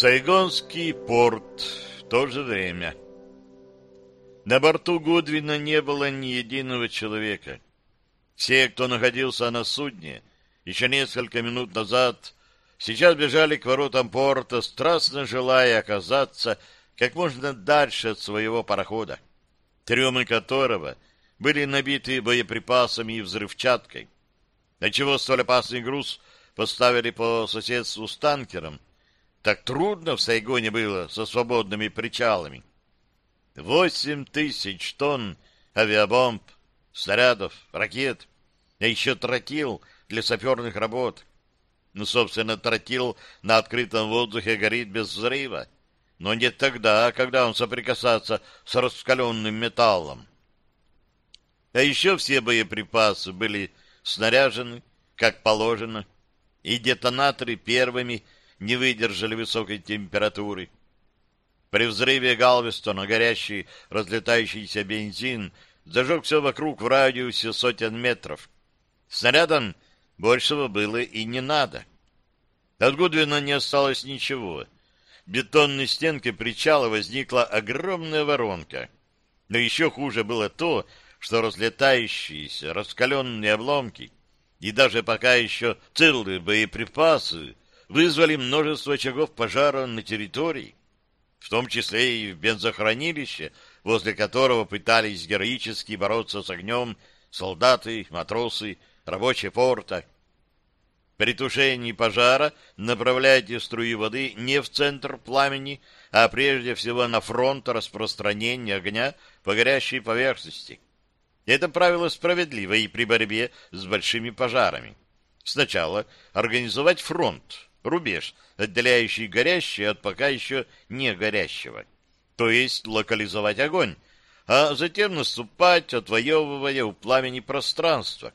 Сайгонский порт. В то же время. На борту Гудвина не было ни единого человека. Все, кто находился на судне, еще несколько минут назад, сейчас бежали к воротам порта, страстно желая оказаться как можно дальше от своего парохода, трюмы которого были набиты боеприпасами и взрывчаткой. чего столь опасный груз поставили по соседству с танкером, так трудно в Сайгоне было со свободными причалами. Восемь тысяч тонн авиабомб, снарядов, ракет, а еще тротил для саперных работ. Ну, собственно, тротил на открытом воздухе горит без взрыва, но не тогда, когда он соприкасается с раскаленным металлом. А еще все боеприпасы были снаряжены, как положено, и детонаторы первыми не выдержали высокой температуры. При взрыве Галвестона горящий разлетающийся бензин зажег все вокруг в радиусе сотен метров. Снарядом большего было и не надо. От Гудвина не осталось ничего. В бетонной стенке причала возникла огромная воронка. Но еще хуже было то, что разлетающиеся раскаленные обломки и даже пока еще целые боеприпасы вызвали множество очагов пожара на территории, в том числе и в бензохранилище, возле которого пытались героически бороться с огнем солдаты, матросы, рабочие порта. При тушении пожара направляйте струи воды не в центр пламени, а прежде всего на фронт распространения огня по горящей поверхности. Это правило справедливо и при борьбе с большими пожарами. Сначала организовать фронт, рубеж, отделяющий горящее от пока еще не горящего, то есть локализовать огонь, а затем наступать, отвоевывая у пламени пространство.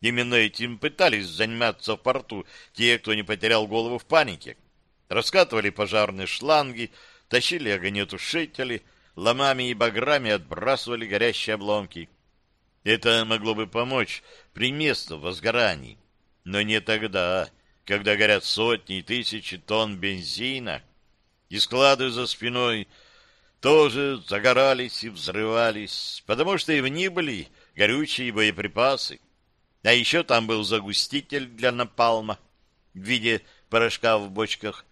Именно этим пытались заниматься в порту те, кто не потерял голову в панике. Раскатывали пожарные шланги, тащили огнетушители, ломами и баграми отбрасывали горящие обломки. Это могло бы помочь при местном возгорании, но не тогда, когда горят сотни и тысячи тонн бензина, и склады за спиной тоже загорались и взрывались, потому что и в них были горючие боеприпасы. А еще там был загуститель для напалма в виде порошка в бочках.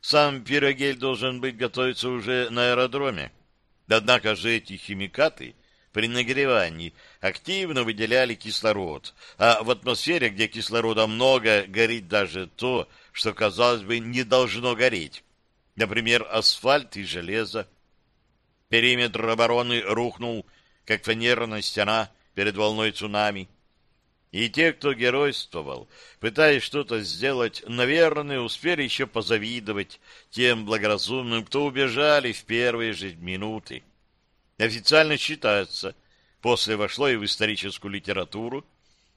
Сам пирогель должен быть готовиться уже на аэродроме. Однако же эти химикаты при нагревании активно выделяли кислород, а в атмосфере, где кислорода много, горит даже то, что, казалось бы, не должно гореть. Например, асфальт и железо. Периметр обороны рухнул, как фанерная стена перед волной цунами. И те, кто геройствовал, пытаясь что-то сделать, наверное, успели еще позавидовать тем благоразумным, кто убежали в первые же минуты. Официально считается, после вошло и в историческую литературу,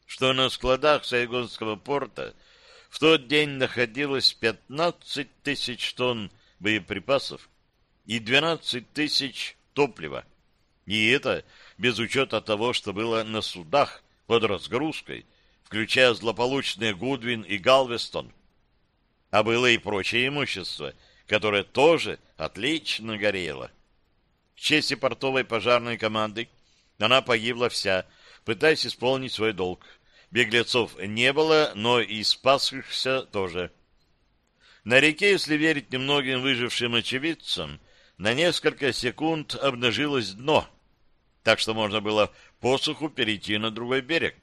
что на складах Сайгонского порта в тот день находилось 15 тысяч тонн боеприпасов и 12 тысяч топлива. И это без учета того, что было на судах под разгрузкой, включая злополучные Гудвин и Галвестон. А было и прочее имущество, которое тоже отлично горело. В честь портовой пожарной команды она погибла вся, пытаясь исполнить свой долг. Беглецов не было, но и спасшихся тоже. На реке, если верить немногим выжившим очевидцам, на несколько секунд обнажилось дно, так что можно было посуху перейти на другой берег.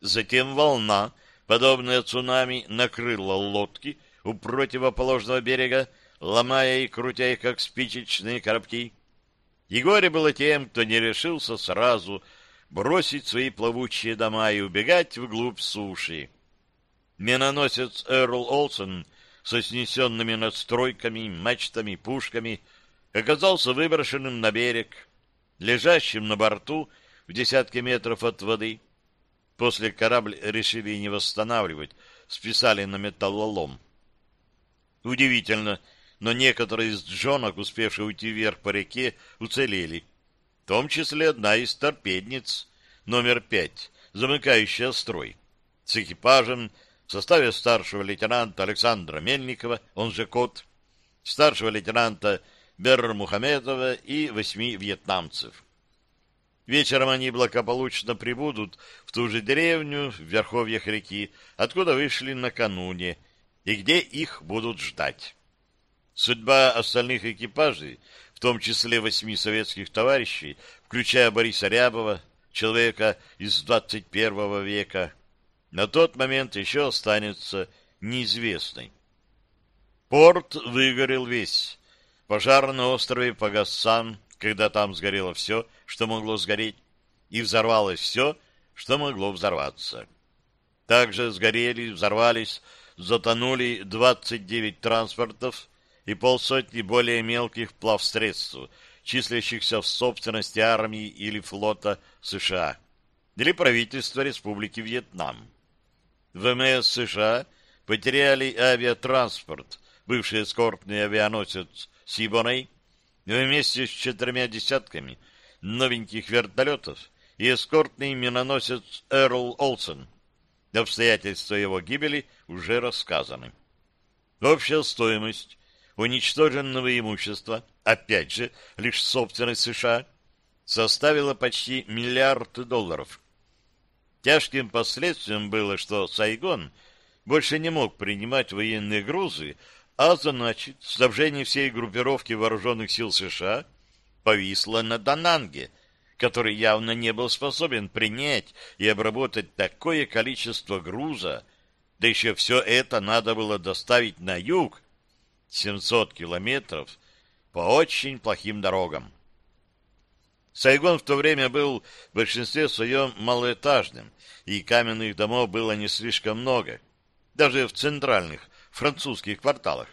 Затем волна, подобная цунами, накрыла лодки у противоположного берега, ломая и крутя их, как спичечные коробки. И горе было тем, кто не решился сразу бросить свои плавучие дома и убегать вглубь суши. Миноносец Эрл Олсен со снесенными надстройками, мачтами, пушками оказался выброшенным на берег, лежащим на борту в десятке метров от воды. После корабль решили не восстанавливать, списали на металлолом. Удивительно, но некоторые из джонок, успевшие уйти вверх по реке, уцелели. В том числе одна из торпедниц, номер пять, замыкающая строй, с экипажем в составе старшего лейтенанта Александра Мельникова, он же Кот, старшего лейтенанта Берр Мухамедова и восьми вьетнамцев. Вечером они благополучно прибудут в ту же деревню в верховьях реки, откуда вышли накануне, и где их будут ждать. Судьба остальных экипажей, в том числе восьми советских товарищей, включая Бориса Рябова, человека из 21 века, на тот момент еще останется неизвестной. Порт выгорел весь. Пожар на острове погас сам, когда там сгорело все, что могло сгореть, и взорвалось все, что могло взорваться. Также сгорели, взорвались, затонули 29 транспортов и полсотни более мелких плавсредств, числящихся в собственности армии или флота США или правительства Республики Вьетнам. ВМС США потеряли авиатранспорт, бывший эскортный авианосец Сибоней, вместе с четырьмя десятками новеньких вертолетов и эскортный миноносец Эрл Олсен. Обстоятельства его гибели уже рассказаны. Общая стоимость уничтоженного имущества, опять же, лишь собственность США, составила почти миллиард долларов. Тяжким последствием было, что Сайгон больше не мог принимать военные грузы, а значит, снабжение всей группировки вооруженных сил США повисло на Дананге, который явно не был способен принять и обработать такое количество груза, да еще все это надо было доставить на юг, 700 километров, по очень плохим дорогам. Сайгон в то время был в большинстве своем малоэтажным, и каменных домов было не слишком много, даже в центральных французских кварталах.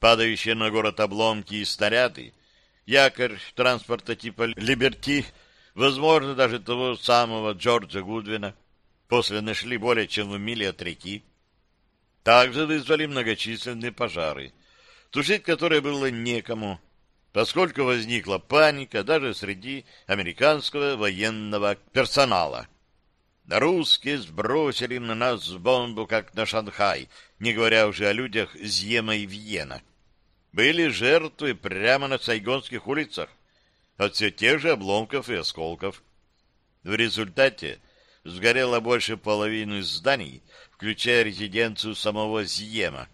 Падающие на город обломки и снаряды, якорь транспорта типа «Либерти», возможно, даже того самого Джорджа Гудвина, после нашли более чем в миле от реки. Также вызвали многочисленные пожары, тушить которые было некому, поскольку возникла паника даже среди американского военного персонала. Русские сбросили на нас бомбу, как на Шанхай, не говоря уже о людях Зьема и Вьена. Были жертвы прямо на сайгонских улицах от все тех же обломков и осколков. В результате сгорело больше половины зданий, включая резиденцию самого Зьема.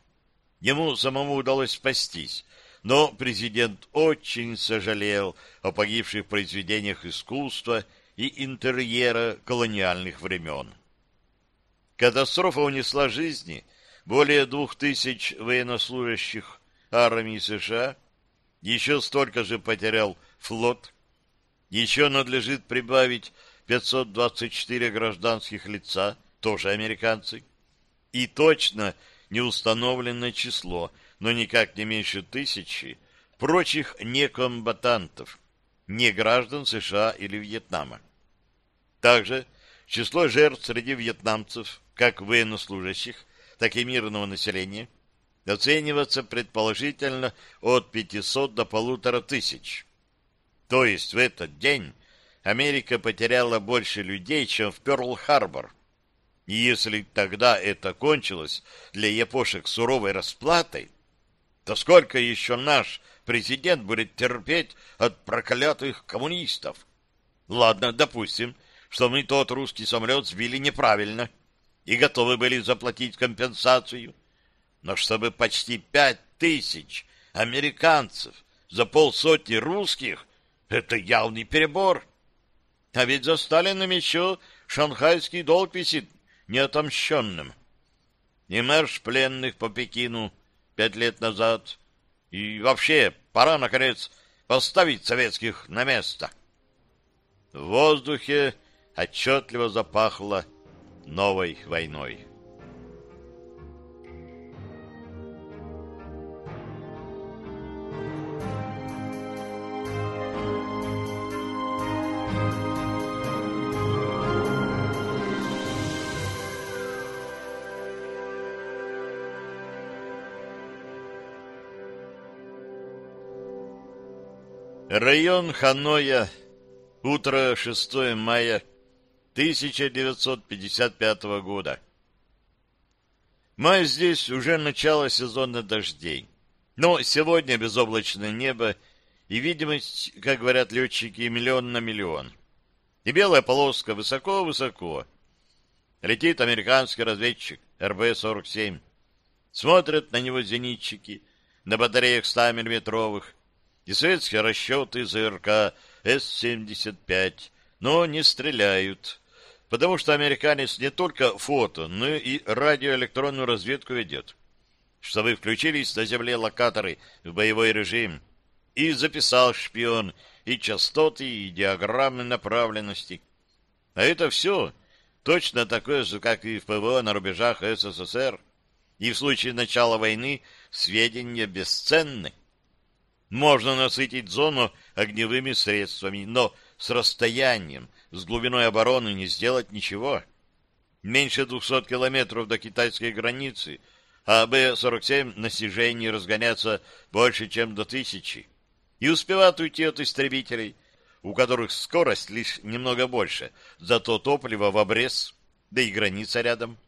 Ему самому удалось спастись, но президент очень сожалел о погибших произведениях искусства и интерьера колониальных времен. Катастрофа унесла жизни более двух тысяч военнослужащих армии США, еще столько же потерял флот, еще надлежит прибавить 524 гражданских лица, тоже американцы, и точно неустановленное число, но никак не меньше тысячи, прочих некомбатантов, не граждан США или Вьетнама. Также число жертв среди вьетнамцев, как военнослужащих, так и мирного населения, оценивается предположительно от 500 до полутора тысяч. То есть в этот день Америка потеряла больше людей, чем в Пёрл-Харбор. И если тогда это кончилось для япошек суровой расплатой, то сколько еще наш президент будет терпеть от проклятых коммунистов? Ладно, допустим, что мы тот русский самолет сбили неправильно и готовы были заплатить компенсацию. Но чтобы почти пять тысяч американцев за полсотни русских, это явный перебор. А ведь за Сталином еще шанхайский долг висит неотомщенным. И марш пленных по Пекину пять лет назад. И вообще, пора, наконец, поставить советских на место. В воздухе отчетливо запахло новой войной. Район Ханоя. Утро 6 мая 1955 года. Май здесь уже начало сезона дождей. Но сегодня безоблачное небо и видимость, как говорят летчики, миллион на миллион. И белая полоска высоко-высоко. Летит американский разведчик РБ-47. Смотрят на него зенитчики на батареях 100 миллиметровых и советские расчеты ЗРК С-75, но не стреляют, потому что американец не только фото, но и радиоэлектронную разведку ведет. Чтобы включились на земле локаторы в боевой режим, и записал шпион и частоты, и диаграммы направленности. А это все точно такое же, как и в ПВО на рубежах СССР. И в случае начала войны сведения бесценны. Можно насытить зону огневыми средствами, но с расстоянием, с глубиной обороны не сделать ничего. Меньше 200 километров до китайской границы, а Б-47 на снижении разгоняться больше, чем до тысячи. И успевают уйти от истребителей, у которых скорость лишь немного больше, зато топливо в обрез, да и граница рядом.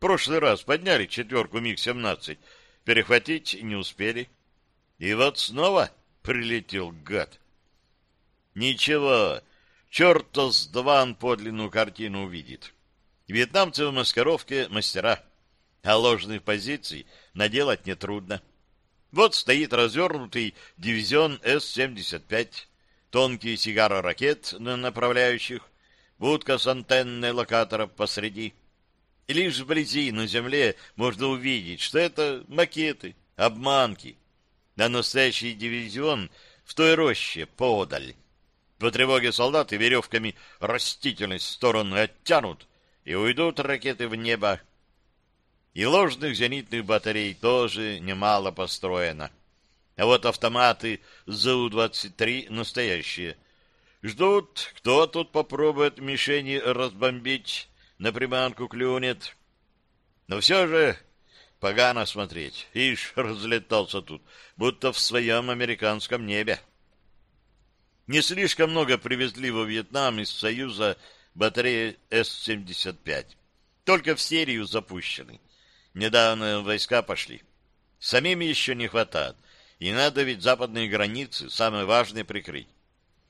прошлый раз подняли четверку МиГ-17, перехватить не успели. И вот снова прилетел гад. Ничего, черта с два он подлинную картину увидит. Вьетнамцы в маскировке мастера, а ложных позиций наделать нетрудно. Вот стоит развернутый дивизион С-75, тонкие сигары ракет на направляющих, будка с антенной локатора посреди. И лишь вблизи на земле можно увидеть, что это макеты, обманки, а настоящий дивизион в той роще подаль. По тревоге солдаты веревками растительность в сторону оттянут, и уйдут ракеты в небо. И ложных зенитных батарей тоже немало построено. А вот автоматы ЗУ-23 настоящие. Ждут, кто тут попробует мишени разбомбить, на приманку клюнет. Но все же Погано смотреть. Ишь, разлетался тут, будто в своем американском небе. Не слишком много привезли во Вьетнам из Союза батареи С-75. Только в серию запущены. Недавно войска пошли. Самим еще не хватает. И надо ведь западные границы, самые важные, прикрыть.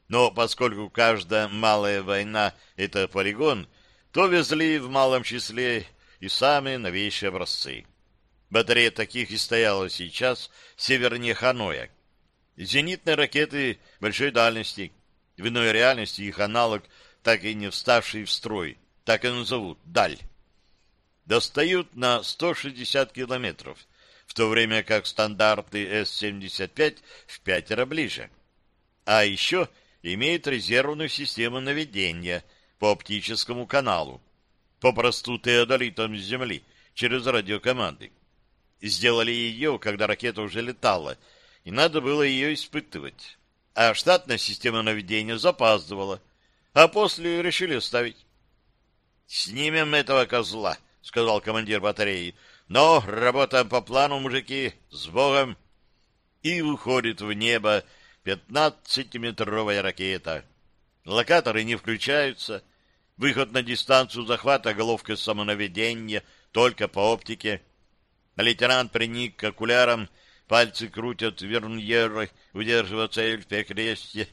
Но поскольку каждая малая война — это полигон, то везли в малом числе и самые новейшие образцы. Батарея таких и стояла сейчас севернее Ханоя. Зенитные ракеты большой дальности. В иной реальности их аналог, так и не вставший в строй, так и назовут «Даль». Достают на 160 километров, в то время как стандарты С-75 в пятеро ближе. А еще имеют резервную систему наведения по оптическому каналу, попросту теодолитом Земли, через радиокоманды. Сделали ее, когда ракета уже летала, и надо было ее испытывать. А штатная система наведения запаздывала, а после решили оставить. «Снимем этого козла», — сказал командир батареи. «Но работаем по плану, мужики, с Богом!» И уходит в небо пятнадцатиметровая ракета. Локаторы не включаются. Выход на дистанцию захвата головкой самонаведения только по оптике — Лейтенант приник к окулярам, пальцы крутят верньеры, удерживая цель в перекрестье.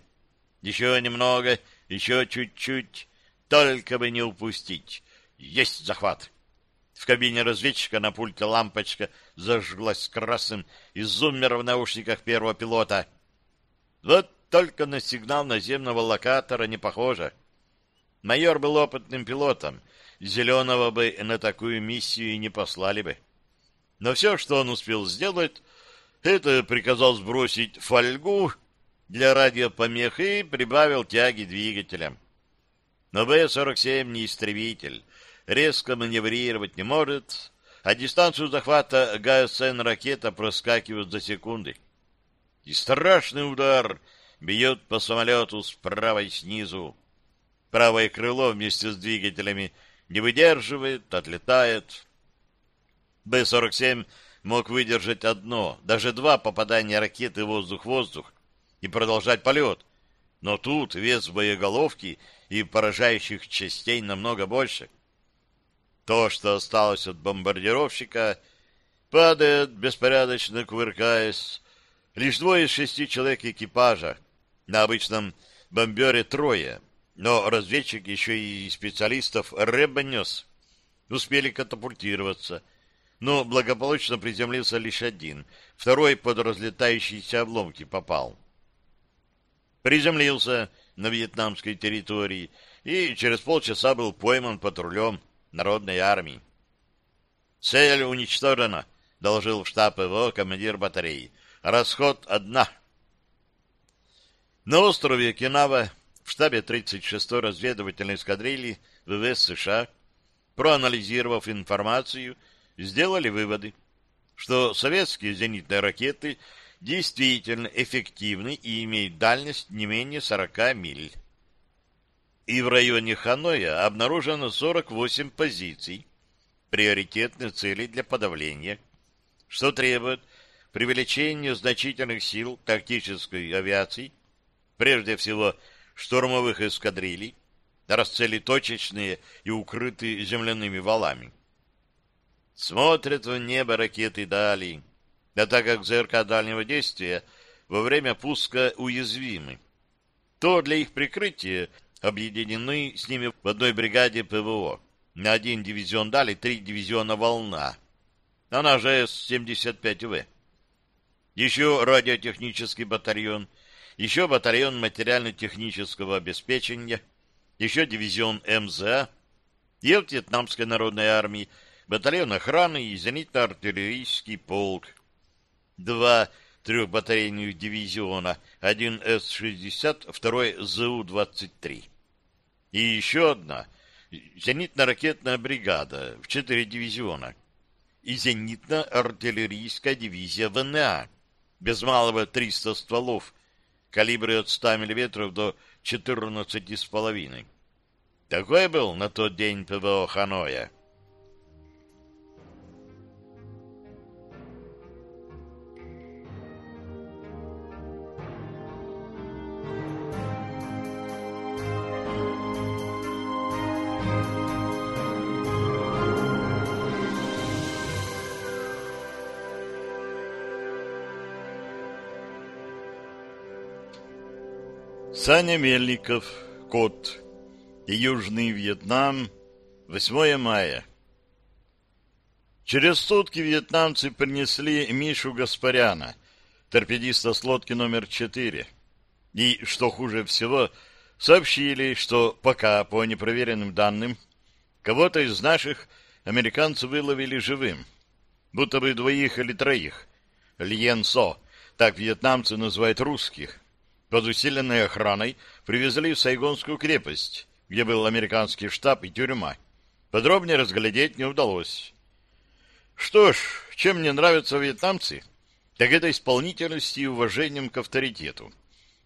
Еще немного, еще чуть-чуть, только бы не упустить. Есть захват. В кабине разведчика на пульте лампочка зажглась красным из зуммера в наушниках первого пилота. Вот только на сигнал наземного локатора не похоже. Майор был опытным пилотом, зеленого бы на такую миссию и не послали бы. Но все, что он успел сделать, это приказал сбросить фольгу для радиопомех и прибавил тяги двигателям. Но Б-47 не истребитель, резко маневрировать не может, а дистанцию захвата ГСН-ракета проскакивает за секунды. И страшный удар бьет по самолету справа и снизу. Правое крыло вместе с двигателями не выдерживает, отлетает. Б-47 мог выдержать одно, даже два попадания ракеты воздух-воздух и продолжать полет. Но тут вес боеголовки и поражающих частей намного больше. То, что осталось от бомбардировщика, Падает, беспорядочно кувыркаясь. Лишь двое из шести человек экипажа. На обычном бомбере трое. Но разведчик еще и специалистов Рэба нес. Успели катапультироваться. Но благополучно приземлился лишь один. Второй под разлетающиеся обломки попал. Приземлился на вьетнамской территории и через полчаса был пойман патрулем народной армии. «Цель уничтожена», — доложил в штаб его командир батареи. «Расход одна». На острове Окинава в штабе 36-й разведывательной эскадрильи ВВС США, проанализировав информацию, сделали выводы, что советские зенитные ракеты действительно эффективны и имеют дальность не менее 40 миль. И в районе Ханоя обнаружено 48 позиций, приоритетных целей для подавления, что требует привлечения значительных сил тактической авиации, прежде всего штурмовых эскадрилей, расцели точечные и укрыты земляными валами. Смотрят в небо ракеты дали, а так как ЗРК дальнего действия во время пуска уязвимы, то для их прикрытия объединены с ними в одной бригаде ПВО. На один дивизион дали три дивизиона «Волна». Она же С-75В. Еще радиотехнический батальон, еще батальон материально-технического обеспечения, еще дивизион МЗА и от Вьетнамской народной армии батальон охраны и зенитно-артиллерийский полк. Два трехбатарейных дивизиона, один С-60, второй ЗУ-23. И еще одна зенитно-ракетная бригада в четыре дивизиона и зенитно-артиллерийская дивизия ВНА без малого 300 стволов, калибры от 100 мм до 14,5. Такой был на тот день ПВО Ханоя. Саня Мельников, Кот. Южный Вьетнам, 8 мая. Через сутки вьетнамцы принесли Мишу Гаспаряна, торпедиста с лодки номер 4. И, что хуже всего, сообщили, что пока, по непроверенным данным, кого-то из наших американцы выловили живым, будто бы двоих или троих. Льен Со, так вьетнамцы называют русских под усиленной охраной привезли в Сайгонскую крепость, где был американский штаб и тюрьма. Подробнее разглядеть не удалось. Что ж, чем мне нравятся вьетнамцы, так это исполнительностью и уважением к авторитету.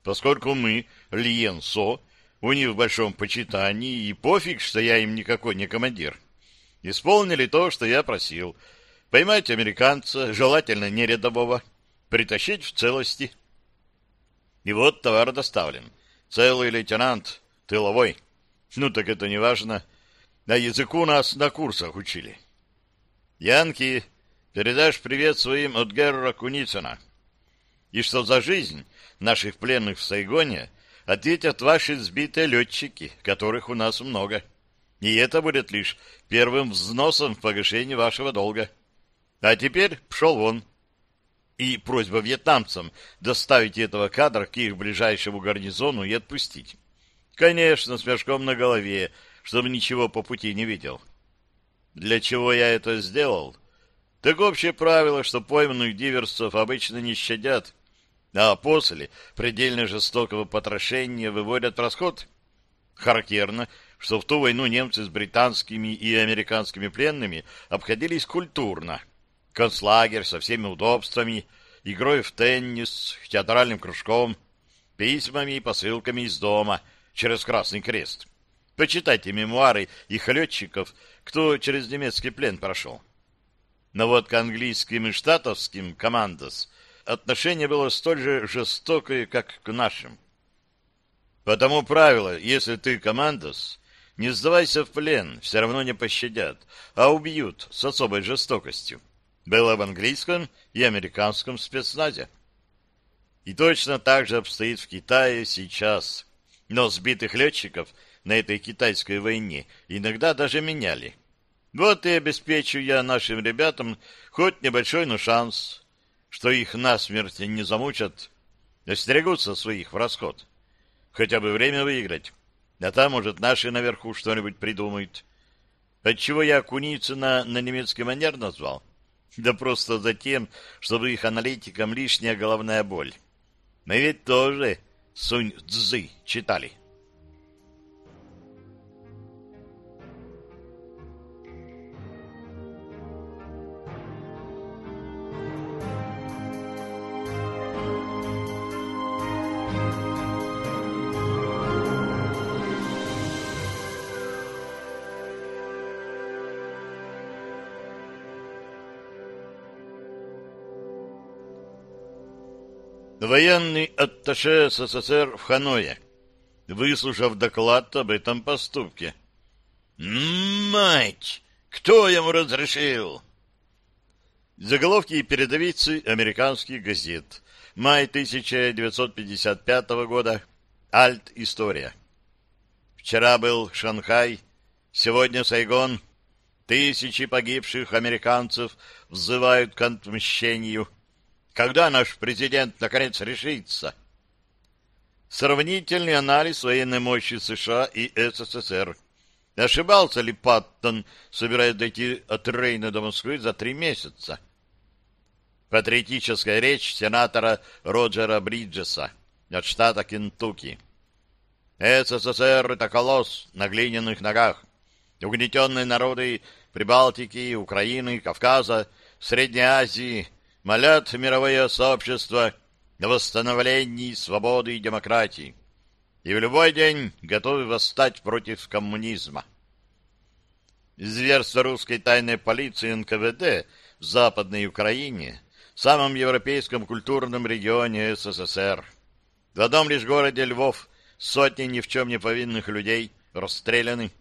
Поскольку мы, Лиен Со, у них в большом почитании, и пофиг, что я им никакой не командир. Исполнили то, что я просил. Поймать американца, желательно не рядового, притащить в целости – и вот товар доставлен. Целый лейтенант, тыловой. Ну так это не важно. На языку нас на курсах учили. Янки, передашь привет своим от Герра Куницына. И что за жизнь наших пленных в Сайгоне ответят ваши сбитые летчики, которых у нас много. И это будет лишь первым взносом в погашение вашего долга. А теперь пшел вон и просьба вьетнамцам доставить этого кадра к их ближайшему гарнизону и отпустить. Конечно, с мешком на голове, чтобы ничего по пути не видел. Для чего я это сделал? Так общее правило, что пойманных диверсов обычно не щадят, а после предельно жестокого потрошения выводят в расход. Характерно, что в ту войну немцы с британскими и американскими пленными обходились культурно — концлагерь со всеми удобствами, игрой в теннис, театральным кружком, письмами и посылками из дома через Красный Крест. Почитайте мемуары их летчиков, кто через немецкий плен прошел. Но вот к английским и штатовским командос отношение было столь же жестокое, как к нашим. Потому правило, если ты командос, не сдавайся в плен, все равно не пощадят, а убьют с особой жестокостью было в английском и американском спецназе. И точно так же обстоит в Китае сейчас. Но сбитых летчиков на этой китайской войне иногда даже меняли. Вот и обеспечу я нашим ребятам хоть небольшой, но шанс, что их насмерть не замучат, остерегутся своих в расход. Хотя бы время выиграть. А там, может, наши наверху что-нибудь придумают. Отчего я Куницына на немецкий манер назвал? Да просто за тем, чтобы их аналитикам лишняя головная боль. Мы ведь тоже Сунь-Цзы читали. Военный атташе СССР в Ханое, выслушав доклад об этом поступке. «Мать! Кто ему разрешил?» Заголовки и передовицы американских газет. Май 1955 года. Альт-история. Вчера был Шанхай, сегодня Сайгон. Тысячи погибших американцев взывают к отмщению. Когда наш президент наконец решится? Сравнительный анализ военной мощи США и СССР. Ошибался ли Паттон, собираясь дойти от Рейна до Москвы за три месяца? Патриотическая речь сенатора Роджера Бриджеса от штата Кентукки. СССР — это колосс на глиняных ногах. Угнетенные народы Прибалтики, Украины, Кавказа, Средней Азии молят мировое сообщество о восстановлении свободы и демократии и в любой день готовы восстать против коммунизма. Зверство русской тайной полиции НКВД в Западной Украине, самом европейском культурном регионе СССР. В одном лишь городе Львов сотни ни в чем не повинных людей расстреляны,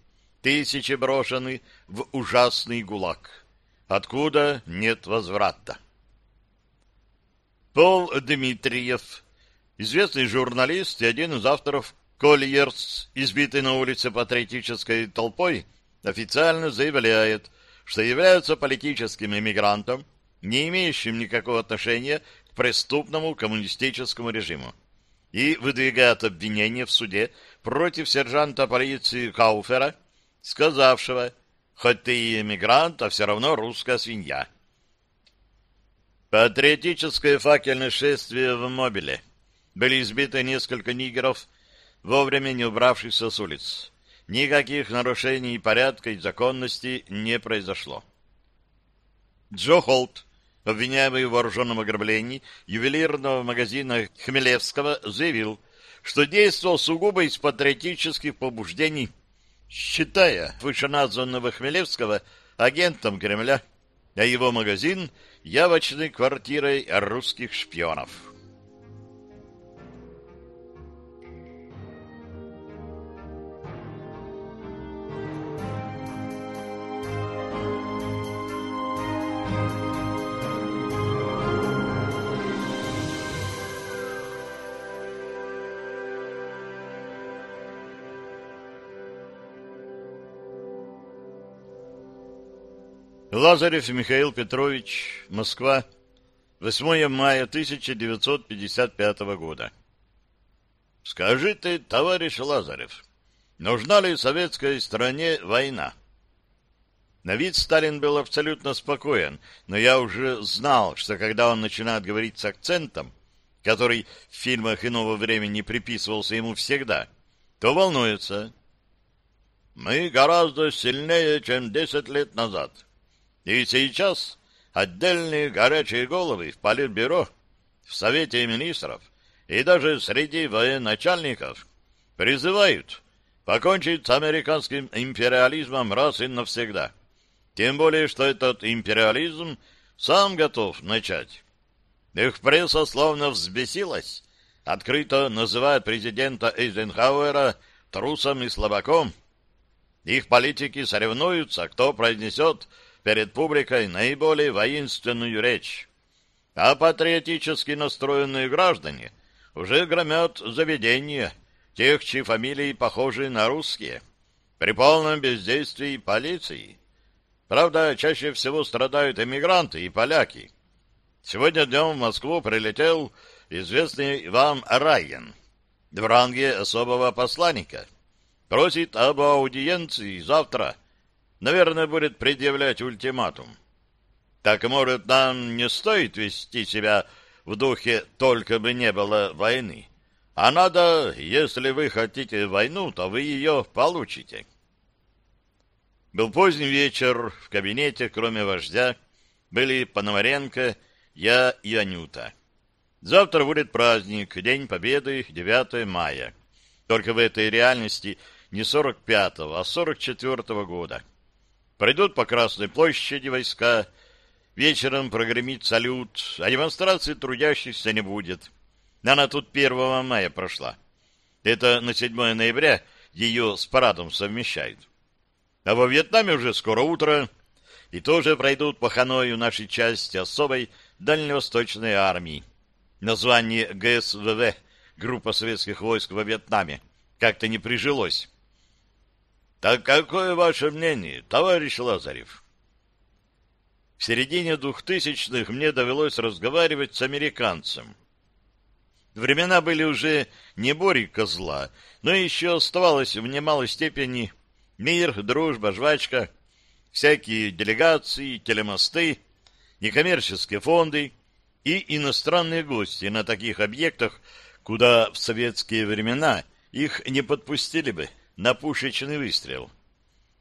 тысячи брошены в ужасный гулаг, откуда нет возврата. Пол Дмитриев, известный журналист и один из авторов «Кольерс», избитый на улице патриотической толпой, официально заявляет, что является политическим иммигрантом, не имеющим никакого отношения к преступному коммунистическому режиму, и выдвигает обвинение в суде против сержанта полиции Кауфера, сказавшего, хоть ты и иммигрант, а все равно русская свинья. Патриотическое факельное шествие в Мобиле. Были избиты несколько нигеров, вовремя не убравшихся с улиц. Никаких нарушений порядка и законности не произошло. Джо Холт, обвиняемый в вооруженном ограблении ювелирного магазина Хмелевского, заявил, что действовал сугубо из патриотических побуждений, считая вышеназванного Хмелевского агентом Кремля, а его магазин — явочной квартирой русских шпионов. Лазарев Михаил Петрович, Москва, 8 мая 1955 года. Скажи ты, товарищ Лазарев, нужна ли советской стране война? На вид Сталин был абсолютно спокоен, но я уже знал, что когда он начинает говорить с акцентом, который в фильмах иного времени приписывался ему всегда, то волнуется. Мы гораздо сильнее, чем десять лет назад. И сейчас отдельные горячие головы в Политбюро, в Совете Министров и даже среди военачальников призывают покончить с американским империализмом раз и навсегда. Тем более, что этот империализм сам готов начать. Их пресса словно взбесилась, открыто называя президента Эйзенхауэра трусом и слабаком. Их политики соревнуются, кто произнесет перед публикой наиболее воинственную речь. А патриотически настроенные граждане уже громят заведения тех, чьи фамилии похожи на русские, при полном бездействии полиции. Правда, чаще всего страдают эмигранты и поляки. Сегодня днем в Москву прилетел известный вам Райен в ранге особого посланника. Просит об аудиенции завтра. Наверное, будет предъявлять ультиматум. Так, может, нам не стоит вести себя в духе «только бы не было войны», а надо, если вы хотите войну, то вы ее получите. Был поздний вечер, в кабинете, кроме вождя, были Пономаренко, я и Анюта. Завтра будет праздник, День Победы, 9 мая. Только в этой реальности не 45-го, а 44-го года. Пройдут по Красной площади войска, Вечером прогремит салют, а демонстрации трудящихся не будет. Она тут 1 мая прошла. Это на 7 ноября ее с парадом совмещают. А во Вьетнаме уже скоро утро, и тоже пройдут по Ханою нашей части особой дальневосточной армии. Название ГСВВ, группа советских войск во Вьетнаме, как-то не прижилось. Так какое ваше мнение, товарищ Лазарев? В середине двухтысячных мне довелось разговаривать с американцем. Времена были уже не Бори козла, но еще оставалось в немалой степени мир, дружба, жвачка, всякие делегации, телемосты, некоммерческие фонды и иностранные гости на таких объектах, куда в советские времена их не подпустили бы на пушечный выстрел.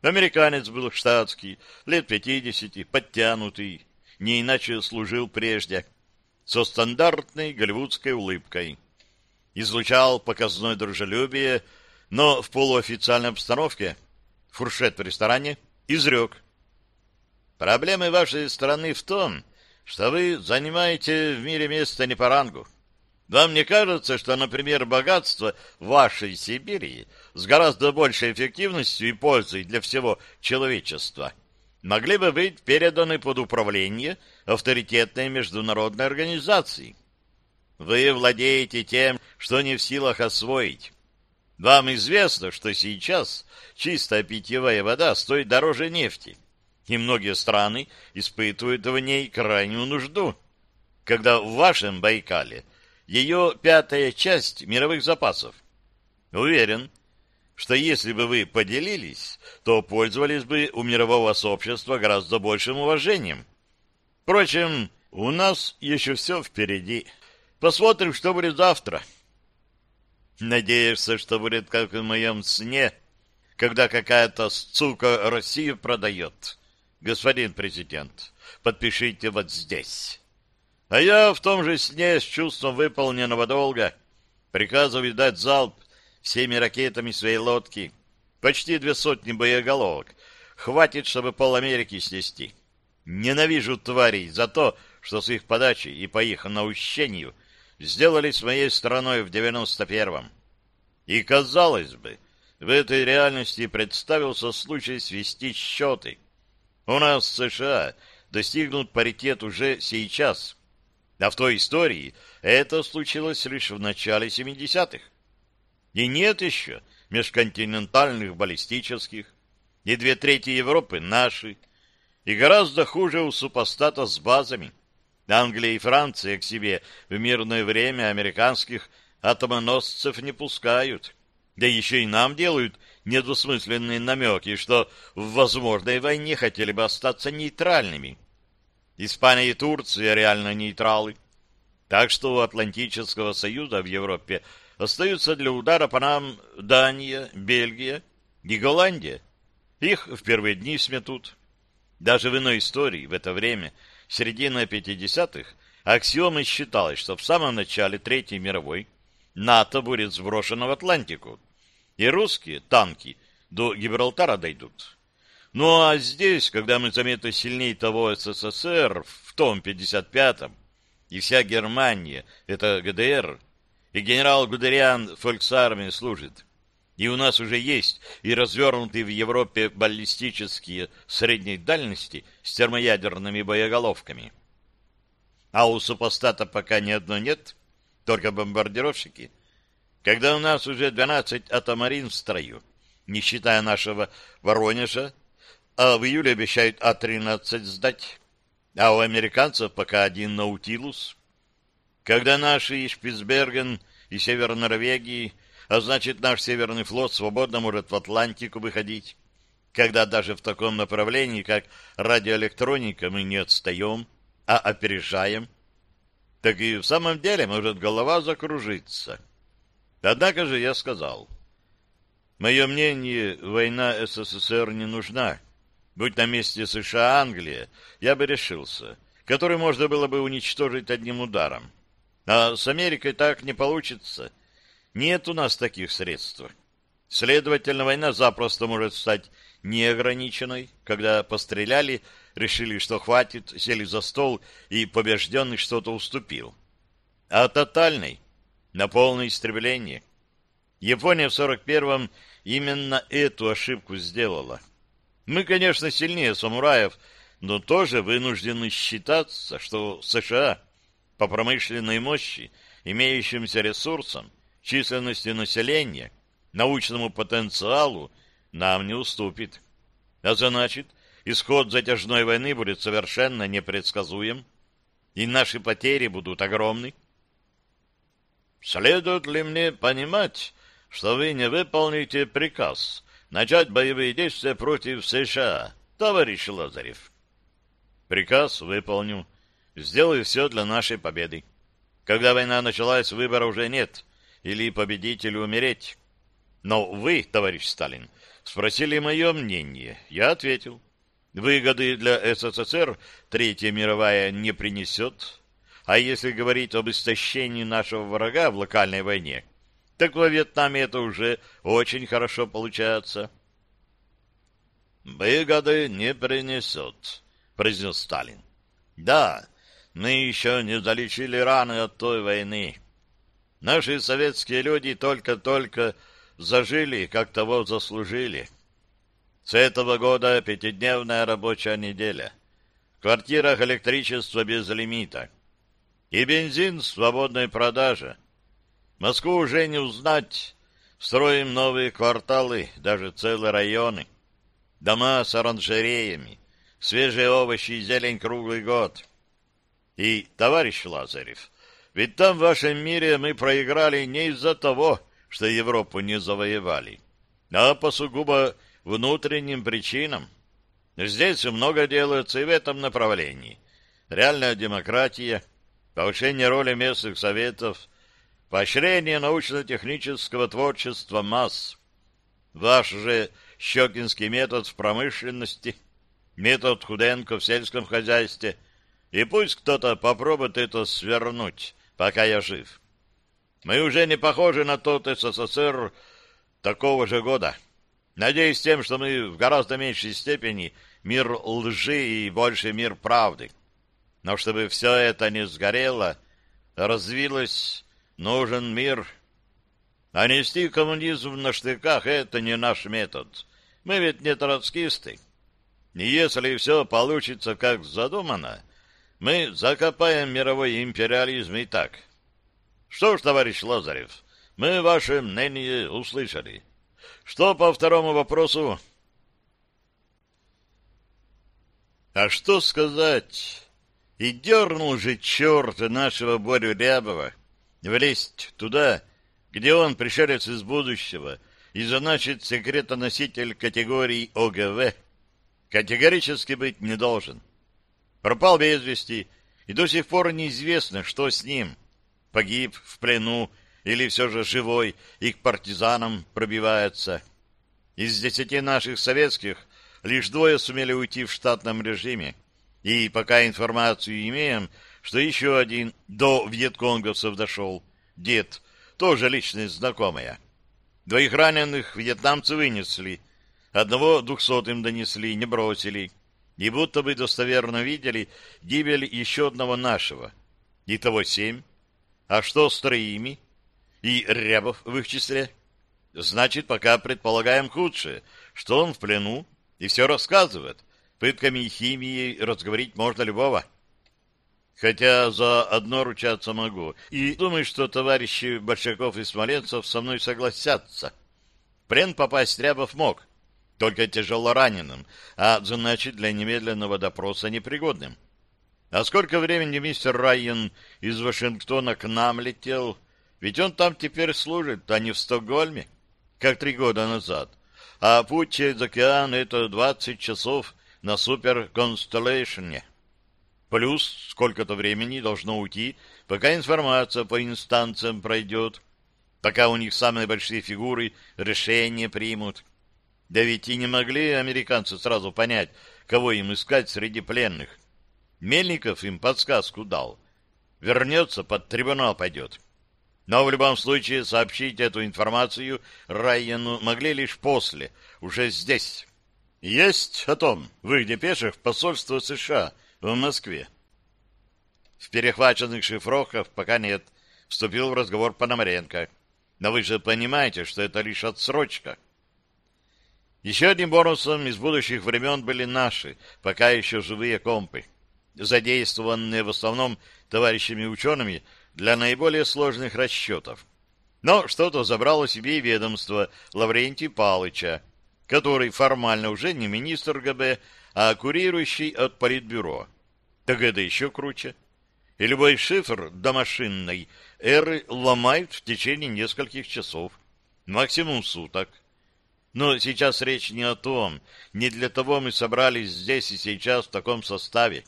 Американец был штатский, лет пятидесяти, подтянутый, не иначе служил прежде, со стандартной голливудской улыбкой. Излучал показное дружелюбие, но в полуофициальной обстановке, фуршет в ресторане, изрек. Проблемы вашей страны в том, что вы занимаете в мире место не по рангу. Вам не кажется, что, например, богатство вашей Сибири с гораздо большей эффективностью и пользой для всего человечества могли бы быть переданы под управление авторитетной международной организации? Вы владеете тем, что не в силах освоить. Вам известно, что сейчас чистая питьевая вода стоит дороже нефти, и многие страны испытывают в ней крайнюю нужду, когда в вашем Байкале – ее пятая часть мировых запасов. Уверен, что если бы вы поделились, то пользовались бы у мирового сообщества гораздо большим уважением. Впрочем, у нас еще все впереди. Посмотрим, что будет завтра. Надеешься, что будет как в моем сне, когда какая-то сука Россию продает. Господин президент, подпишите вот здесь. А я в том же сне с чувством выполненного долга приказываю дать залп всеми ракетами своей лодки. Почти две сотни боеголовок. Хватит, чтобы пол Америки снести. Ненавижу тварей за то, что с их подачи и по их наущению сделали с моей страной в девяносто первом. И, казалось бы, в этой реальности представился случай свести счеты. У нас в США достигнут паритет уже сейчас. А в той истории это случилось лишь в начале 70-х. И нет еще межконтинентальных баллистических, и две трети Европы наши, и гораздо хуже у супостата с базами. Англия и Франция к себе в мирное время американских атомоносцев не пускают. Да еще и нам делают недвусмысленные намеки, что в возможной войне хотели бы остаться нейтральными. Испания и Турция реально нейтралы. Так что у Атлантического союза в Европе остаются для удара по нам Дания, Бельгия и Голландия. Их в первые дни сметут. Даже в иной истории в это время, середина 50-х, аксиомой считалось, что в самом начале Третьей мировой НАТО будет сброшено в Атлантику, и русские танки до Гибралтара дойдут. Ну а здесь, когда мы заметно сильнее того СССР в том 55-м, и вся Германия — это ГДР, и генерал Гудериан в фольксармии служит, И у нас уже есть и развернутые в Европе баллистические средней дальности с термоядерными боеголовками. А у супостата пока ни одной нет, только бомбардировщики. Когда у нас уже 12 атомарин в строю, не считая нашего Воронежа, а в июле обещают А-13 сдать, а у американцев пока один Наутилус. Когда наши и Шпицберген, и Север Норвегии, а значит, наш Северный флот свободно может в Атлантику выходить, когда даже в таком направлении, как радиоэлектроника, мы не отстаем, а опережаем, так и в самом деле может голова закружиться. Однако же я сказал, мое мнение, война СССР не нужна. Будь на месте США Англия, я бы решился, который можно было бы уничтожить одним ударом. А с Америкой так не получится. Нет у нас таких средств. Следовательно, война запросто может стать неограниченной, когда постреляли, решили, что хватит, сели за стол, и побежденный что-то уступил. А тотальной, на полное истребление. Япония в 41-м именно эту ошибку сделала. Мы, конечно, сильнее самураев, но тоже вынуждены считаться, что США по промышленной мощи, имеющимся ресурсам, численности населения, научному потенциалу нам не уступит. А значит, исход затяжной войны будет совершенно непредсказуем, и наши потери будут огромны. Следует ли мне понимать, что вы не выполните приказ начать боевые действия против США, товарищ Лазарев? Приказ выполню. Сделаю все для нашей победы. Когда война началась, выбора уже нет. Или победить, или умереть. Но вы, товарищ Сталин, спросили мое мнение. Я ответил. Выгоды для СССР Третья мировая не принесет. А если говорить об истощении нашего врага в локальной войне, так во Вьетнаме это уже очень хорошо получается. «Выгоды не принесет», — произнес Сталин. «Да, мы еще не залечили раны от той войны. Наши советские люди только-только зажили, как того заслужили. С этого года пятидневная рабочая неделя. В квартирах электричество без лимита. И бензин в свободной продаже. Москву уже не узнать. Строим новые кварталы, даже целые районы. Дома с оранжереями, свежие овощи и зелень круглый год. И, товарищ Лазарев, ведь там в вашем мире мы проиграли не из-за того, что Европу не завоевали, а по сугубо внутренним причинам. Здесь много делается и в этом направлении. Реальная демократия, повышение роли местных советов, поощрение научно-технического творчества масс. Ваш же щекинский метод в промышленности, метод Худенко в сельском хозяйстве, и пусть кто-то попробует это свернуть, пока я жив. Мы уже не похожи на тот СССР такого же года. Надеюсь тем, что мы в гораздо меньшей степени мир лжи и больше мир правды. Но чтобы все это не сгорело, развилось, нужен мир. А нести коммунизм на штыках — это не наш метод. Мы ведь не троцкисты. И если все получится как задумано, мы закопаем мировой империализм и так. Что ж, товарищ Лазарев, мы ваше мнение услышали. Что по второму вопросу? А что сказать? И дернул же черт нашего Борю Рябова влезть туда, где он пришелец из будущего и значит секретоноситель категории ОГВ, категорически быть не должен. Пропал без вести, и до сих пор неизвестно, что с ним. Погиб в плену или все же живой и к партизанам пробивается. Из десяти наших советских лишь двое сумели уйти в штатном режиме. И пока информацию имеем, что еще один до вьетконговцев дошел, дед, тоже личная знакомая. Двоих раненых вьетнамцы вынесли, одного двухсотым донесли, не бросили. И будто бы достоверно видели гибель еще одного нашего. Итого семь. А что с троими? И Рябов в их числе? Значит, пока предполагаем худшее, что он в плену и все рассказывает. Пытками и химией разговорить можно любого. Хотя за одно ручаться могу. И думаю, что товарищи Большаков и Смоленцев со мной согласятся. В попасть Рябов мог, только тяжело раненым, а значит для немедленного допроса непригодным. А сколько времени мистер Райан из Вашингтона к нам летел? Ведь он там теперь служит, а не в Стокгольме, как три года назад. А путь через океан — это 20 часов на Супер Констеллейшне. Плюс сколько-то времени должно уйти, пока информация по инстанциям пройдет, пока у них самые большие фигуры решения примут. Да ведь и не могли американцы сразу понять, кого им искать среди пленных. Мельников им подсказку дал. Вернется, под трибунал пойдет. Но в любом случае сообщить эту информацию Райану могли лишь после, уже здесь. Есть о том в их депешах посольство США в Москве. В перехваченных шифровках пока нет. Вступил в разговор Пономаренко. Но вы же понимаете, что это лишь отсрочка. Еще одним бонусом из будущих времен были наши, пока еще живые компы, задействованные в основном товарищами-учеными для наиболее сложных расчетов. Но что-то забрало себе и ведомство Лаврентия Палыча, который формально уже не министр ГБ, а курирующий от Политбюро. Так это еще круче. И любой шифр домашинной эры ломают в течение нескольких часов, максимум суток. Но сейчас речь не о том, не для того мы собрались здесь и сейчас в таком составе.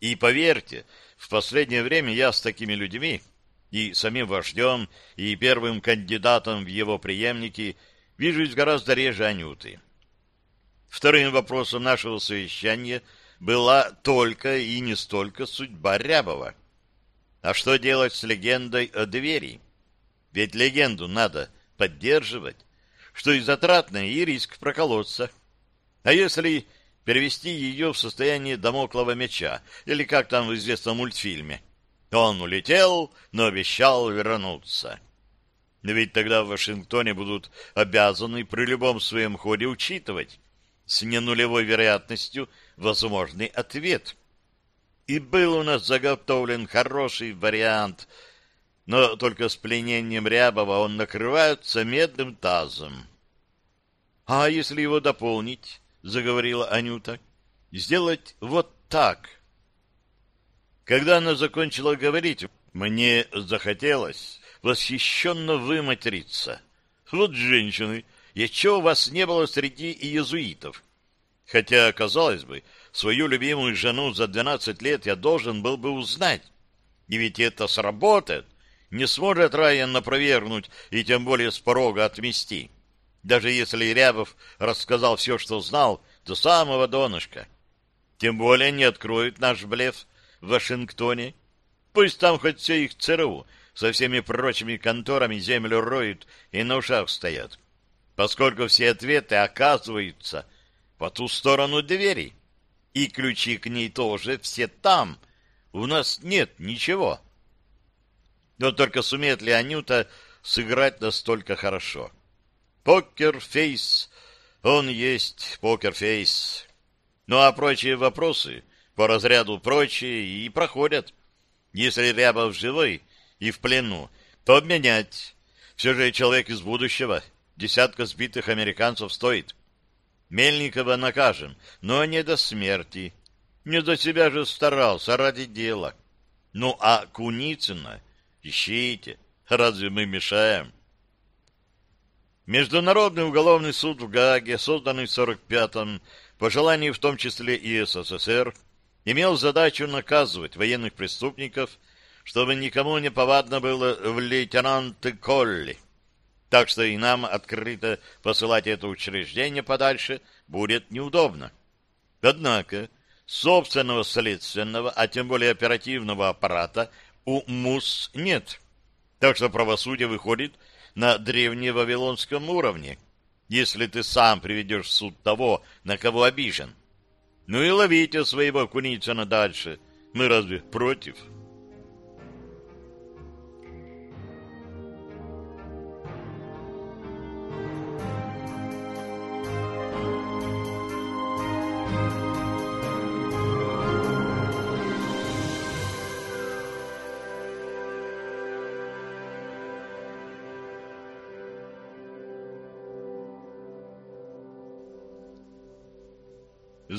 И поверьте, в последнее время я с такими людьми, и самим вождем, и первым кандидатом в его преемники, вижусь гораздо реже Анюты. Вторым вопросом нашего совещания была только и не столько судьба Рябова. А что делать с легендой о двери? Ведь легенду надо поддерживать, что и затратно, и риск проколоться. А если перевести ее в состояние домоклого меча, или как там в известном мультфильме? Он улетел, но обещал вернуться. Но ведь тогда в Вашингтоне будут обязаны при любом своем ходе учитывать с ненулевой вероятностью возможный ответ. И был у нас заготовлен хороший вариант, но только с пленением Рябова он накрывается медным тазом. — А если его дополнить, — заговорила Анюта, — сделать вот так. Когда она закончила говорить, мне захотелось восхищенно выматериться. Вот женщины, еще у вас не было среди иезуитов. Хотя, казалось бы, свою любимую жену за двенадцать лет я должен был бы узнать. И ведь это сработает. Не сможет Райан опровергнуть и тем более с порога отмести даже если Рябов рассказал все, что знал, до самого донышка. Тем более не откроют наш блеф в Вашингтоне. Пусть там хоть все их ЦРУ со всеми прочими конторами землю роют и на ушах стоят, поскольку все ответы оказываются по ту сторону двери, и ключи к ней тоже все там. У нас нет ничего. Но только сумеет ли Анюта сыграть настолько хорошо? — Покерфейс. Он есть покерфейс. Ну а прочие вопросы по разряду прочие и проходят. Если Рябов живой и в плену, то обменять. Все же человек из будущего. Десятка сбитых американцев стоит. Мельникова накажем, но не до смерти. Не до себя же старался ради дела. Ну а Куницына ищите. Разве мы мешаем? Международный уголовный суд в Гааге, созданный в 45-м, по желанию в том числе и СССР, имел задачу наказывать военных преступников, чтобы никому не повадно было в лейтенанты Колли. Так что и нам открыто посылать это учреждение подальше будет неудобно. Однако собственного следственного, а тем более оперативного аппарата у МУС нет. Так что правосудие выходит на древневавилонском уровне, если ты сам приведешь в суд того, на кого обижен. Ну и ловите своего Куницына дальше. Мы разве против?»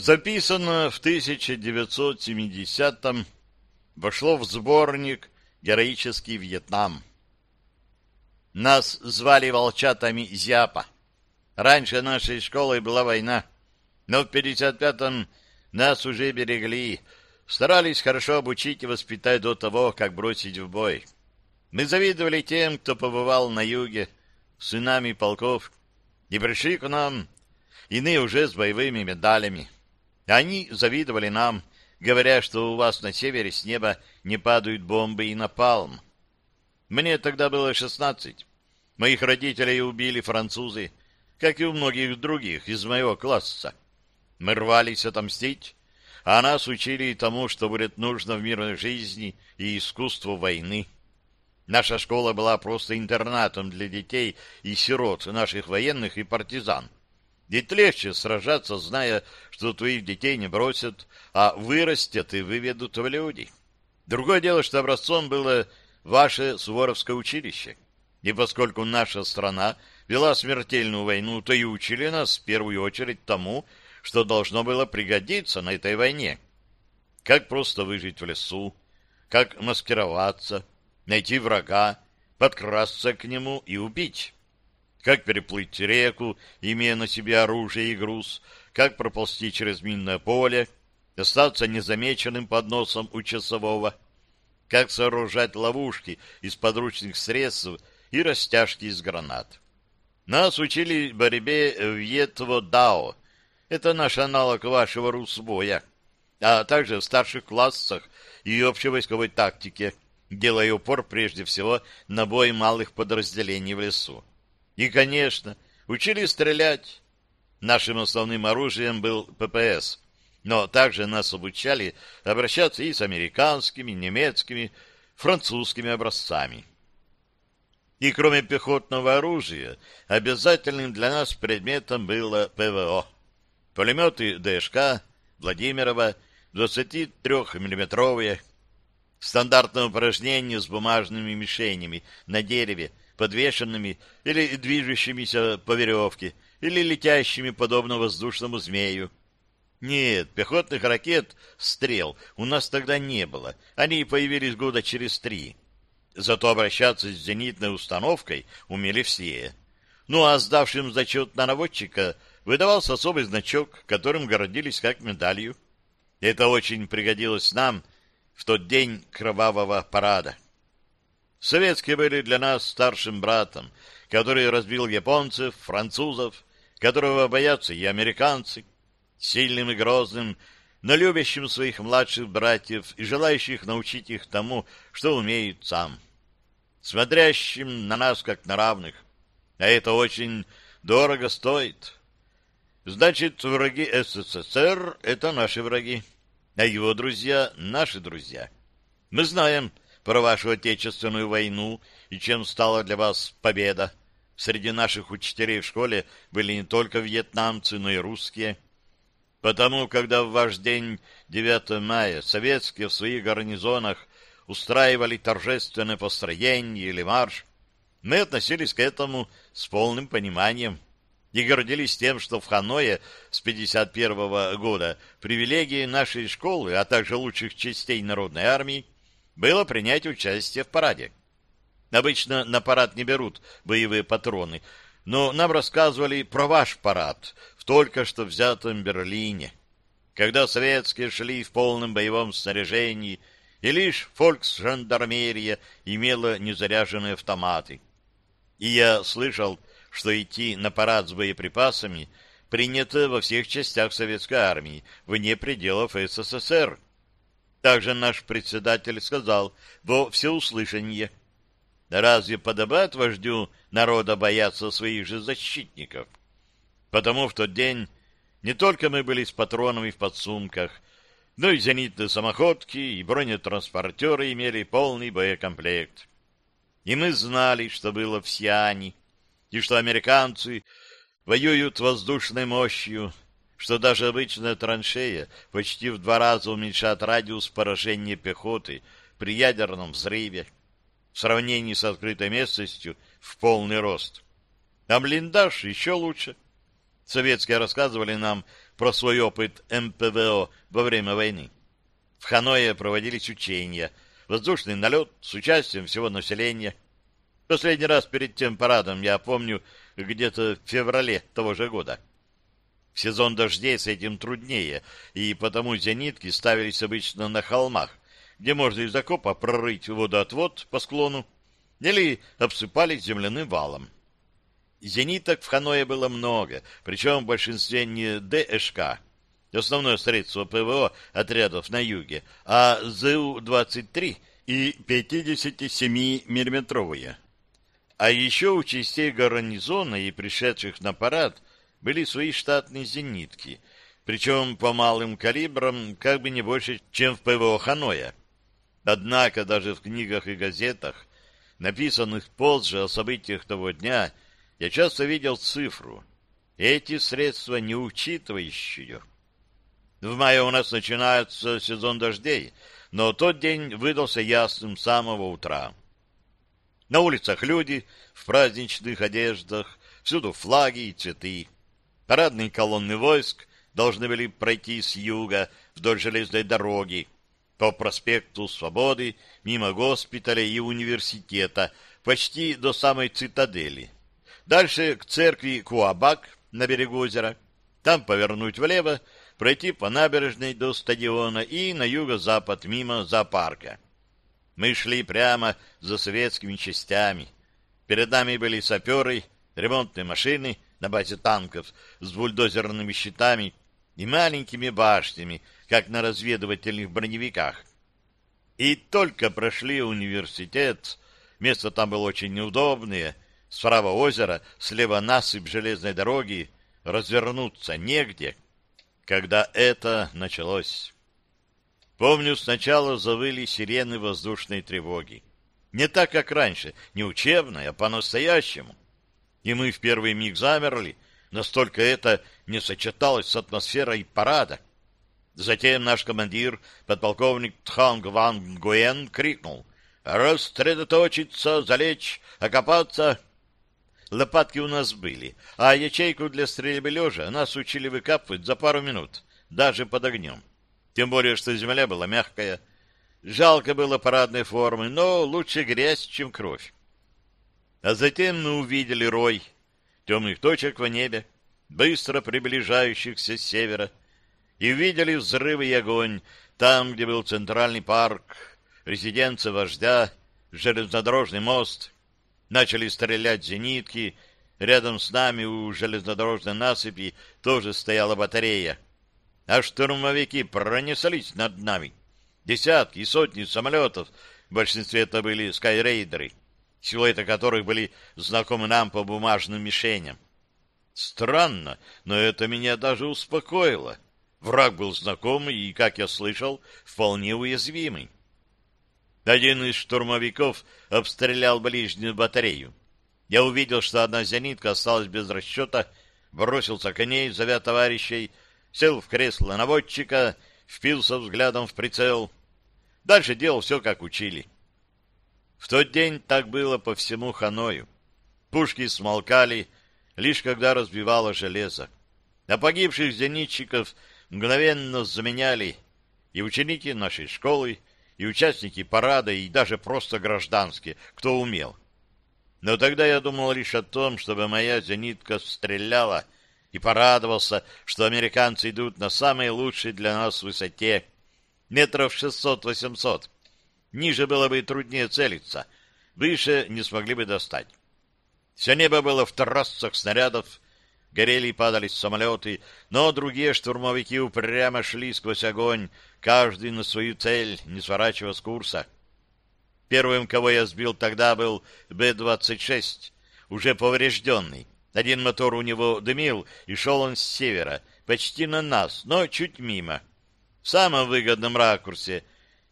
Записано в 1970-м, вошло в сборник «Героический Вьетнам». Нас звали волчатами Зяпа. Раньше нашей школой была война, но в 55-м нас уже берегли, старались хорошо обучить и воспитать до того, как бросить в бой. Мы завидовали тем, кто побывал на юге, сынами полков, и пришли к нам, иные уже с боевыми медалями. Они завидовали нам, говоря, что у вас на севере с неба не падают бомбы и напалм. Мне тогда было шестнадцать. Моих родителей убили французы, как и у многих других из моего класса. Мы рвались отомстить, а нас учили тому, что будет нужно в мирной жизни и искусству войны. Наша школа была просто интернатом для детей и сирот наших военных и партизан. Ведь легче сражаться, зная, что твоих детей не бросят, а вырастят и выведут в люди. Другое дело, что образцом было ваше Суворовское училище. И поскольку наша страна вела смертельную войну, то и учили нас в первую очередь тому, что должно было пригодиться на этой войне. Как просто выжить в лесу, как маскироваться, найти врага, подкрасться к нему и убить как переплыть реку, имея на себе оружие и груз, как проползти через минное поле, остаться незамеченным под носом у часового, как сооружать ловушки из подручных средств и растяжки из гранат. Нас учили борьбе в Етво-Дао, это наш аналог вашего русбоя, а также в старших классах и общевойсковой тактике, делая упор прежде всего на бой малых подразделений в лесу. И, конечно, учили стрелять. Нашим основным оружием был ППС, но также нас обучали обращаться и с американскими, немецкими, французскими образцами. И кроме пехотного оружия, обязательным для нас предметом было ПВО. Пулеметы ДШК, Владимирова, 23-миллиметровые, стандартное упражнение с бумажными мишенями на дереве подвешенными или движущимися по веревке, или летящими подобно воздушному змею. Нет, пехотных ракет, стрел у нас тогда не было. Они появились года через три. Зато обращаться с зенитной установкой умели все. Ну а сдавшим зачет на наводчика выдавался особый значок, которым гордились как медалью. Это очень пригодилось нам в тот день кровавого парада. Советские были для нас старшим братом, который разбил японцев, французов, которого боятся и американцы, сильным и грозным, но любящим своих младших братьев и желающих научить их тому, что умеют сам, смотрящим на нас как на равных. А это очень дорого стоит. Значит, враги СССР — это наши враги, а его друзья — наши друзья. Мы знаем, про вашу Отечественную войну и чем стала для вас победа. Среди наших учителей в школе были не только вьетнамцы, но и русские. Потому, когда в ваш день 9 мая советские в своих гарнизонах устраивали торжественное построение или марш, мы относились к этому с полным пониманием и гордились тем, что в Ханое с 51 -го года привилегии нашей школы, а также лучших частей народной армии было принять участие в параде. Обычно на парад не берут боевые патроны, но нам рассказывали про ваш парад в только что взятом Берлине, когда советские шли в полном боевом снаряжении, и лишь фольксжандармерия имела незаряженные автоматы. И я слышал, что идти на парад с боеприпасами принято во всех частях советской армии, вне пределов СССР. Также наш председатель сказал во всеуслышание. Разве подобает вождю народа бояться своих же защитников? Потому в тот день не только мы были с патронами в подсумках, но и зенитные самоходки и бронетранспортеры имели полный боекомплект. И мы знали, что было в Сиане, и что американцы воюют воздушной мощью, что даже обычная траншея почти в два раза уменьшает радиус поражения пехоты при ядерном взрыве в сравнении с открытой местностью в полный рост. А блиндаж еще лучше. Советские рассказывали нам про свой опыт МПВО во время войны. В Ханое проводились учения, воздушный налет с участием всего населения. Последний раз перед тем парадом, я помню, где-то в феврале того же года. В сезон дождей с этим труднее, и потому зенитки ставились обычно на холмах, где можно из окопа прорыть водоотвод по склону, или обсыпались земляным валом. Зениток в Ханое было много, причем в большинстве не ДШК, основное средство ПВО отрядов на юге, а ЗУ-23 и 57-миллиметровые. А еще у частей гарнизона и пришедших на парад были свои штатные зенитки, причем по малым калибрам как бы не больше, чем в ПВО Ханоя. Однако даже в книгах и газетах, написанных позже о событиях того дня, я часто видел цифру. Эти средства не учитывающие. В мае у нас начинается сезон дождей, но тот день выдался ясным с самого утра. На улицах люди в праздничных одеждах, всюду флаги и цветы. Парадные колонны войск должны были пройти с юга вдоль железной дороги, по проспекту Свободы, мимо госпиталя и университета, почти до самой цитадели. Дальше к церкви Куабак на берегу озера. Там повернуть влево, пройти по набережной до стадиона и на юго-запад мимо зоопарка. Мы шли прямо за советскими частями. Перед нами были саперы, ремонтные машины на базе танков с бульдозерными щитами и маленькими башнями, как на разведывательных броневиках. И только прошли университет, место там было очень неудобное, Справа озеро, слева насыпь железной дороги, развернуться негде, когда это началось. Помню, сначала завыли сирены воздушной тревоги. Не так, как раньше, не учебной, а по-настоящему. И мы в первый миг замерли, настолько это не сочеталось с атмосферой парада. Затем наш командир, подполковник Тханг Ван Гуэн, крикнул «Рассредоточиться, залечь, окопаться!» Лопатки у нас были, а ячейку для стрельбы лежа нас учили выкапывать за пару минут, даже под огнем. Тем более, что земля была мягкая. Жалко было парадной формы, но лучше грязь, чем кровь. А затем мы увидели рой темных точек в небе, быстро приближающихся с севера, и увидели взрывы и огонь там, где был центральный парк, резиденция вождя, железнодорожный мост — Начали стрелять зенитки. Рядом с нами у железнодорожной насыпи тоже стояла батарея. А штурмовики пронеслись над нами. Десятки и сотни самолетов, в большинстве это были скайрейдеры, силуэты которых были знакомы нам по бумажным мишеням. Странно, но это меня даже успокоило. Враг был знакомый и, как я слышал, вполне уязвимый. Один из штурмовиков обстрелял ближнюю батарею. Я увидел, что одна зенитка осталась без расчета, бросился к ней, зовя товарищей, сел в кресло наводчика, впился взглядом в прицел. Дальше делал все, как учили. В тот день так было по всему Ханою. Пушки смолкали, лишь когда разбивало железо. А погибших зенитчиков мгновенно заменяли и ученики нашей школы, и участники парада, и даже просто гражданские, кто умел. Но тогда я думал лишь о том, чтобы моя зенитка стреляла, и порадовался, что американцы идут на самой лучшей для нас высоте, метров шестьсот-восемьсот. Ниже было бы труднее целиться, выше не смогли бы достать. Все небо было в трассах снарядов, горели и падали самолеты, но другие штурмовики упрямо шли сквозь огонь, каждый на свою цель, не сворачивая с курса. Первым, кого я сбил тогда, был Б-26, уже поврежденный. Один мотор у него дымил, и шел он с севера, почти на нас, но чуть мимо. В самом выгодном ракурсе,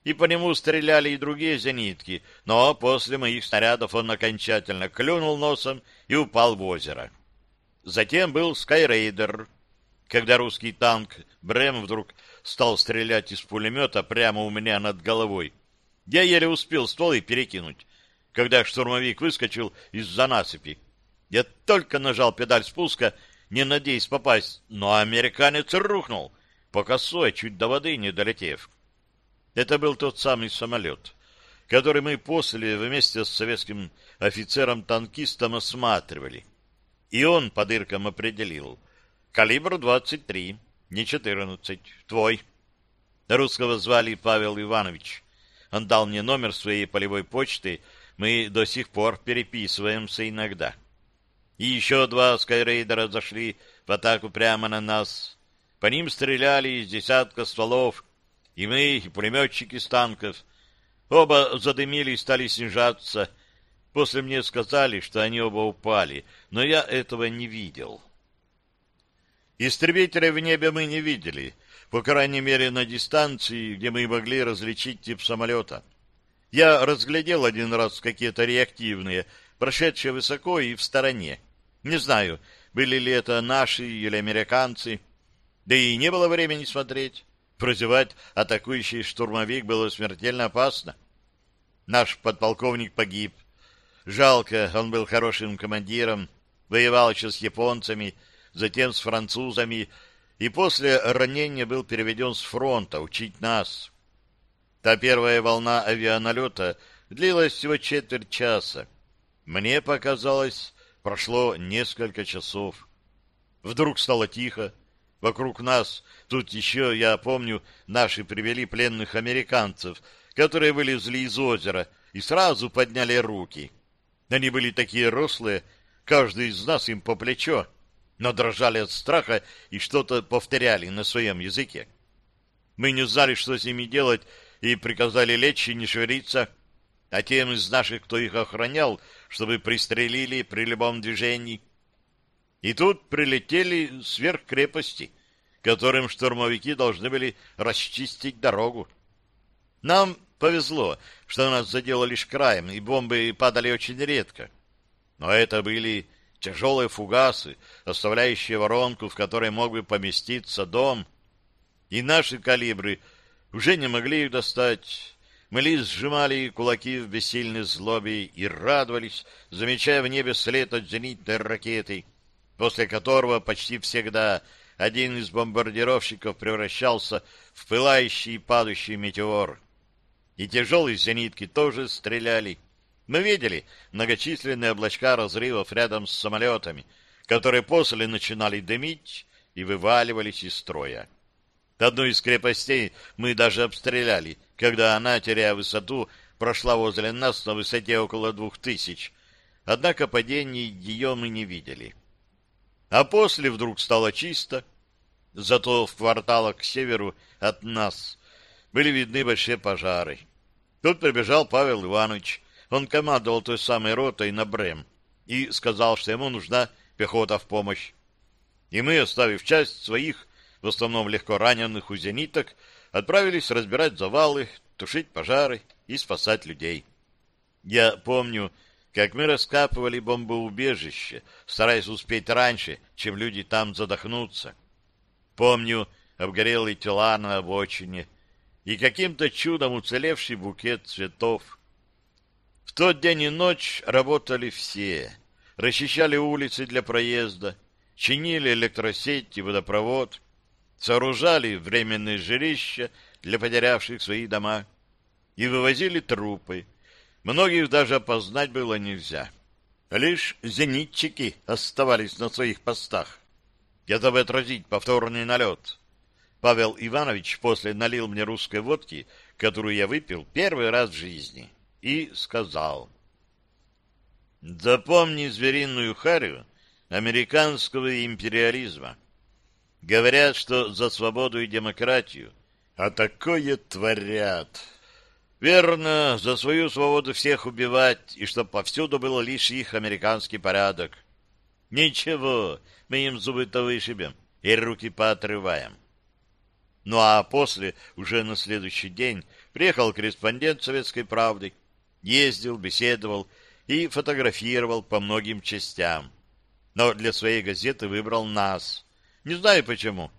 и по нему стреляли и другие зенитки, но после моих снарядов он окончательно клюнул носом и упал в озеро. Затем был Скайрейдер. Когда русский танк Брэм вдруг стал стрелять из пулемета прямо у меня над головой, я еле успел стволы перекинуть, когда штурмовик выскочил из-за насыпи. Я только нажал педаль спуска, не надеясь попасть, но американец рухнул, по косой, чуть до воды не долетев. Это был тот самый самолет, который мы после вместе с советским офицером-танкистом осматривали. И он по дыркам определил. Калибр 23, не 14, твой. Русского звали Павел Иванович. Он дал мне номер своей полевой почты, мы до сих пор переписываемся иногда. И еще два скайрейдера зашли в атаку прямо на нас. По ним стреляли из десятка стволов, и мы, и пулеметчики с танков. Оба задымили и стали снижаться. После мне сказали, что они оба упали, но я этого не видел. Истребителя в небе мы не видели, по крайней мере на дистанции, где мы могли различить тип самолета. Я разглядел один раз какие-то реактивные, прошедшие высоко и в стороне. Не знаю, были ли это наши или американцы, да и не было времени смотреть. Прозевать атакующий штурмовик было смертельно опасно. Наш подполковник погиб. Жалко, он был хорошим командиром, воевал еще с японцами, затем с французами, и после ранения был переведен с фронта учить нас. Та первая волна авианалета длилась всего четверть часа. Мне показалось, прошло несколько часов. Вдруг стало тихо. Вокруг нас, тут еще, я помню, наши привели пленных американцев, которые вылезли из озера и сразу подняли руки. Они были такие рослые, каждый из нас им по плечо, но дрожали от страха и что-то повторяли на своем языке. Мы не знали, что с ними делать, и приказали лечь и не шевелиться, а тем из наших, кто их охранял, чтобы пристрелили при любом движении. И тут прилетели сверх крепости, которым штурмовики должны были расчистить дорогу. Нам повезло, что нас задело лишь краем, и бомбы падали очень редко. Но это были тяжелые фугасы, оставляющие воронку, в которой мог бы поместиться дом, и наши калибры — уже не могли их достать. Мы лишь сжимали кулаки в бессильной злобе и радовались, замечая в небе след от зенитной ракеты, после которого почти всегда один из бомбардировщиков превращался в пылающий и падающий метеор. И тяжелые зенитки тоже стреляли. Мы видели многочисленные облачка разрывов рядом с самолетами, которые после начинали дымить и вываливались из строя. Одну из крепостей мы даже обстреляли, когда она, теряя высоту, прошла возле нас на высоте около двух тысяч. Однако падений ее мы не видели. А после вдруг стало чисто. Зато в кварталах к северу от нас были видны большие пожары. Тут прибежал Павел Иванович. Он командовал той самой ротой на Брем и сказал, что ему нужна пехота в помощь. И мы, оставив часть своих в основном легко раненых у зениток, отправились разбирать завалы, тушить пожары и спасать людей. Я помню, как мы раскапывали бомбоубежище, стараясь успеть раньше, чем люди там задохнутся. Помню обгорелые тела на обочине и каким-то чудом уцелевший букет цветов. В тот день и ночь работали все, расчищали улицы для проезда, чинили электросеть и водопровод, сооружали временные жилища для потерявших свои дома и вывозили трупы. Многих даже опознать было нельзя. Лишь зенитчики оставались на своих постах, готовы отразить повторный налет. Павел Иванович после налил мне русской водки, которую я выпил первый раз в жизни, и сказал. «Запомни звериную харю американского империализма». Говорят, что за свободу и демократию. А такое творят. Верно, за свою свободу всех убивать, и чтоб повсюду был лишь их американский порядок. Ничего, мы им зубы-то вышибем и руки поотрываем. Ну а после, уже на следующий день, приехал корреспондент «Советской правды», ездил, беседовал и фотографировал по многим частям. Но для своей газеты выбрал нас — не знаю почему.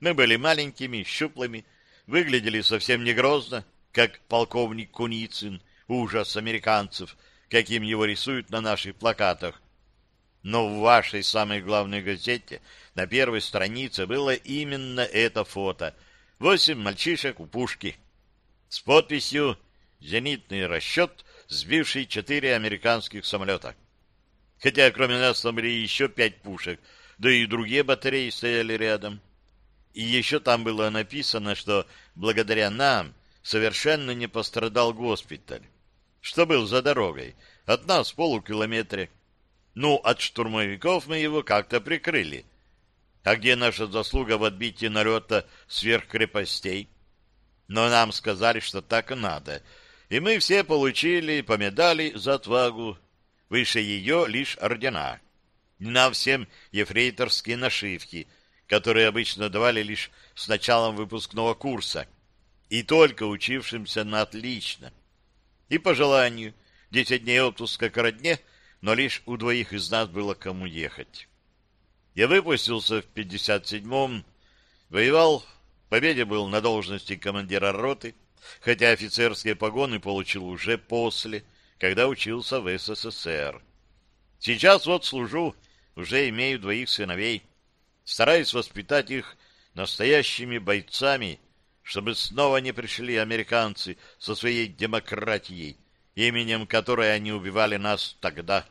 Мы были маленькими, щуплыми, выглядели совсем не грозно, как полковник Куницын, ужас американцев, каким его рисуют на наших плакатах. Но в вашей самой главной газете на первой странице было именно это фото. Восемь мальчишек у пушки. С подписью «Зенитный расчет, сбивший четыре американских самолета». Хотя кроме нас там были еще пять пушек, да и другие батареи стояли рядом. И еще там было написано, что благодаря нам совершенно не пострадал госпиталь. Что был за дорогой? От нас полукилометре. Ну, от штурмовиков мы его как-то прикрыли. А где наша заслуга в отбитии налета сверхкрепостей? Но нам сказали, что так и надо. И мы все получили по медали за отвагу. Выше ее лишь ордена. Нам всем ефрейторские нашивки, которые обычно давали лишь с началом выпускного курса. И только учившимся на отлично. И по желанию, десять дней отпуска к родне — но лишь у двоих из нас было кому ехать. Я выпустился в 57-м, воевал, в победе был на должности командира роты, хотя офицерские погоны получил уже после, когда учился в СССР. Сейчас вот служу, уже имею двоих сыновей, стараюсь воспитать их настоящими бойцами, чтобы снова не пришли американцы со своей демократией, именем которой они убивали нас тогда.